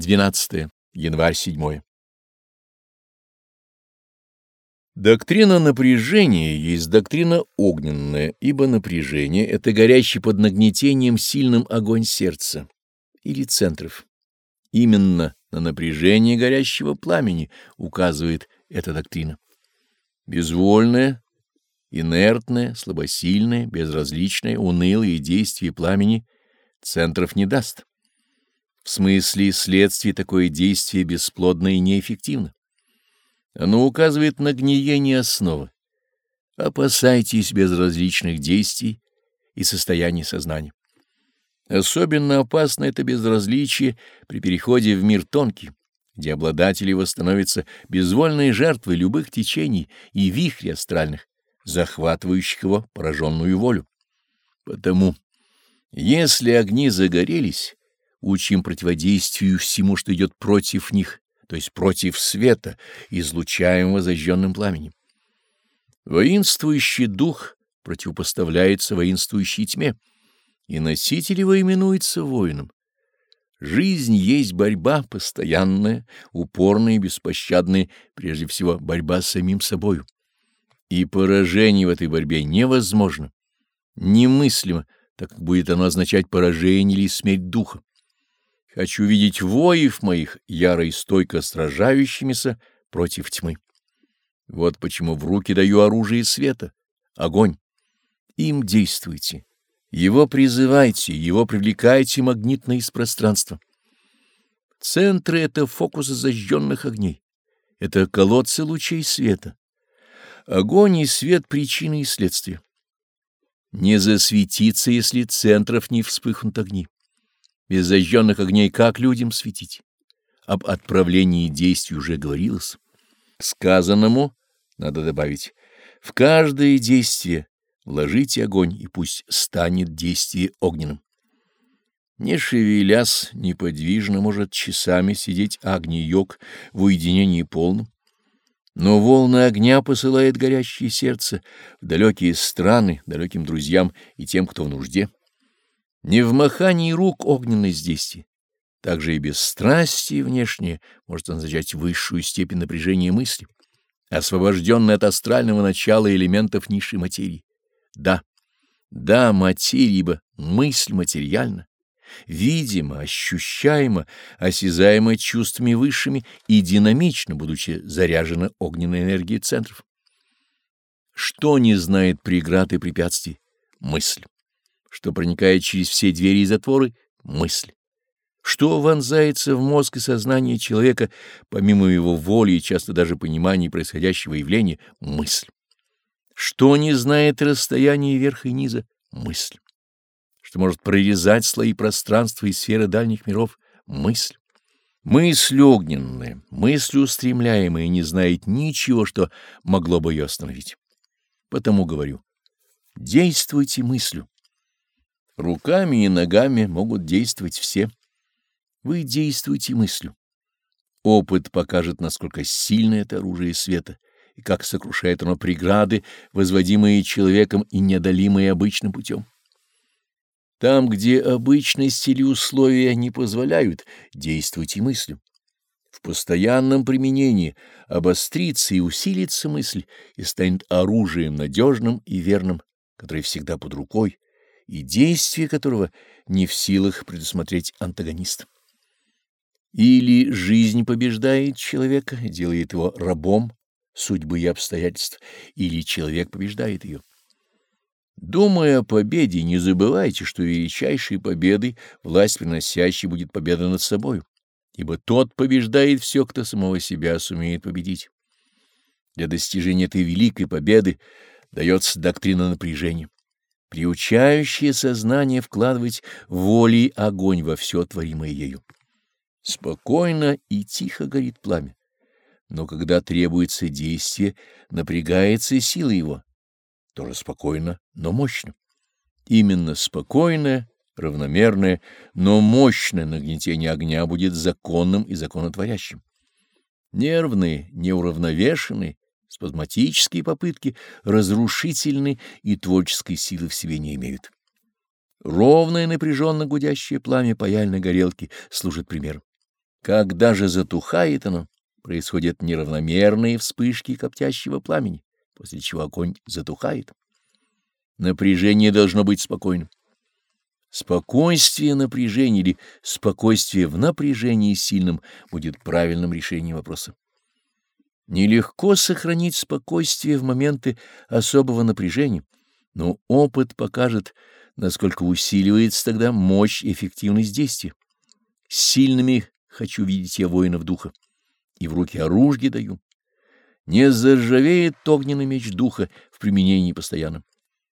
12 январь 7 Доктрина напряжения есть доктрина огненная, ибо напряжение — это горящий под нагнетением сильным огонь сердца или центров. Именно на напряжение горящего пламени указывает эта доктрина. Безвольное, инертное, слабосильное, безразличное, унылое действие пламени центров не даст. В смысле следствия такое действие бесплодно и неэффективно. Оно указывает на гниение основы. Опасайтесь безразличных действий и состояний сознания. Особенно опасно это безразличие при переходе в мир тонкий, где обладатель его становится безвольной жертвой любых течений и вихрей астральных, захватывающих его пораженную волю. Потому, если огни загорелись, учим противодействию всему, что идет против них, то есть против света, излучаемого зажженным пламенем. Воинствующий дух противопоставляется воинствующей тьме, и носитель его именуется воином. Жизнь есть борьба постоянная, упорная и беспощадная, прежде всего борьба с самим собою. И поражение в этой борьбе невозможно, немыслимо, так как будет оно означать поражение или смерть духа. Хочу видеть воев моих, яро и стойко сражающимися против тьмы. Вот почему в руки даю оружие света, огонь. Им действуйте, его призывайте, его привлекайте магнитно из пространства. Центры — это фокусы зажженных огней, это колодцы лучей света. Огонь и свет — причины и следствия. Не засветиться, если центров не вспыхнут огни. Без зажженных огней как людям светить? Об отправлении действий уже говорилось. Сказанному надо добавить, в каждое действие вложите огонь, и пусть станет действие огненным. Не шевелясь, неподвижно может часами сидеть Агни-йог в уединении полном, но волны огня посылает горящее сердце в далекие страны, далеким друзьям и тем, кто в нужде. Не в махании рук огненность действия. Также и бесстрастие внешнее может означать высшую степень напряжения мысли, освобожденной от астрального начала элементов низшей материи. Да, да, материя, ибо мысль материальна, видимо, ощущаемо, осязаемо чувствами высшими и динамично, будучи заряжена огненной энергией центров. Что не знает преград и препятствий? Мысль что проникает через все двери и затворы — мысль. Что вонзается в мозг и сознание человека, помимо его воли и часто даже понимания происходящего явления — мысль. Что не знает расстояния верха и низа — мысль. Что может прорезать слои пространства и сферы дальних миров — мысль. Мысль огненная, мысль устремляемая не знает ничего, что могло бы ее остановить. Потому говорю, действуйте мыслью. Руками и ногами могут действовать все. Вы действуете мыслью. Опыт покажет, насколько сильно это оружие света и как сокрушает оно преграды, возводимые человеком и неодолимые обычным путем. Там, где обычность или условия не позволяют, действуйте мыслью. В постоянном применении обострится и усилится мысль и станет оружием надежным и верным, которое всегда под рукой, и действие которого не в силах предусмотреть антагонист. Или жизнь побеждает человека, делает его рабом судьбы и обстоятельств, или человек побеждает ее. Думая о победе, не забывайте, что величайшей победой власть приносящей будет победа над собою, ибо тот побеждает все, кто самого себя сумеет победить. Для достижения этой великой победы дается доктрина напряжения приучающее сознание вкладывать волей огонь во все творимое ею. Спокойно и тихо горит пламя, но когда требуется действие, напрягается сила его, тоже спокойно, но мощно. Именно спокойное, равномерное, но мощное нагнетение огня будет законным и законотворящим. Нервные, неуравновешенные, Спазматические попытки разрушительной и творческой силы в себе не имеют. Ровное напряженно гудящее пламя паяльной горелки служит примером. Когда же затухает оно, происходят неравномерные вспышки коптящего пламени, после чего огонь затухает. Напряжение должно быть спокойным. Спокойствие напряжения или спокойствие в напряжении сильным будет правильным решением вопроса. Нелегко сохранить спокойствие в моменты особого напряжения, но опыт покажет, насколько усиливается тогда мощь и эффективность действия. Сильными хочу видеть я воинов духа, и в руки оружие даю. Не заржавеет огненный меч духа в применении постоянном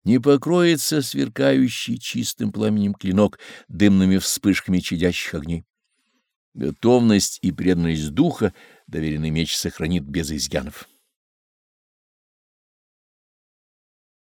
не покроется сверкающий чистым пламенем клинок дымными вспышками чадящих огней. Готовность и преданность духа доверенный меч сохранит без изъянов.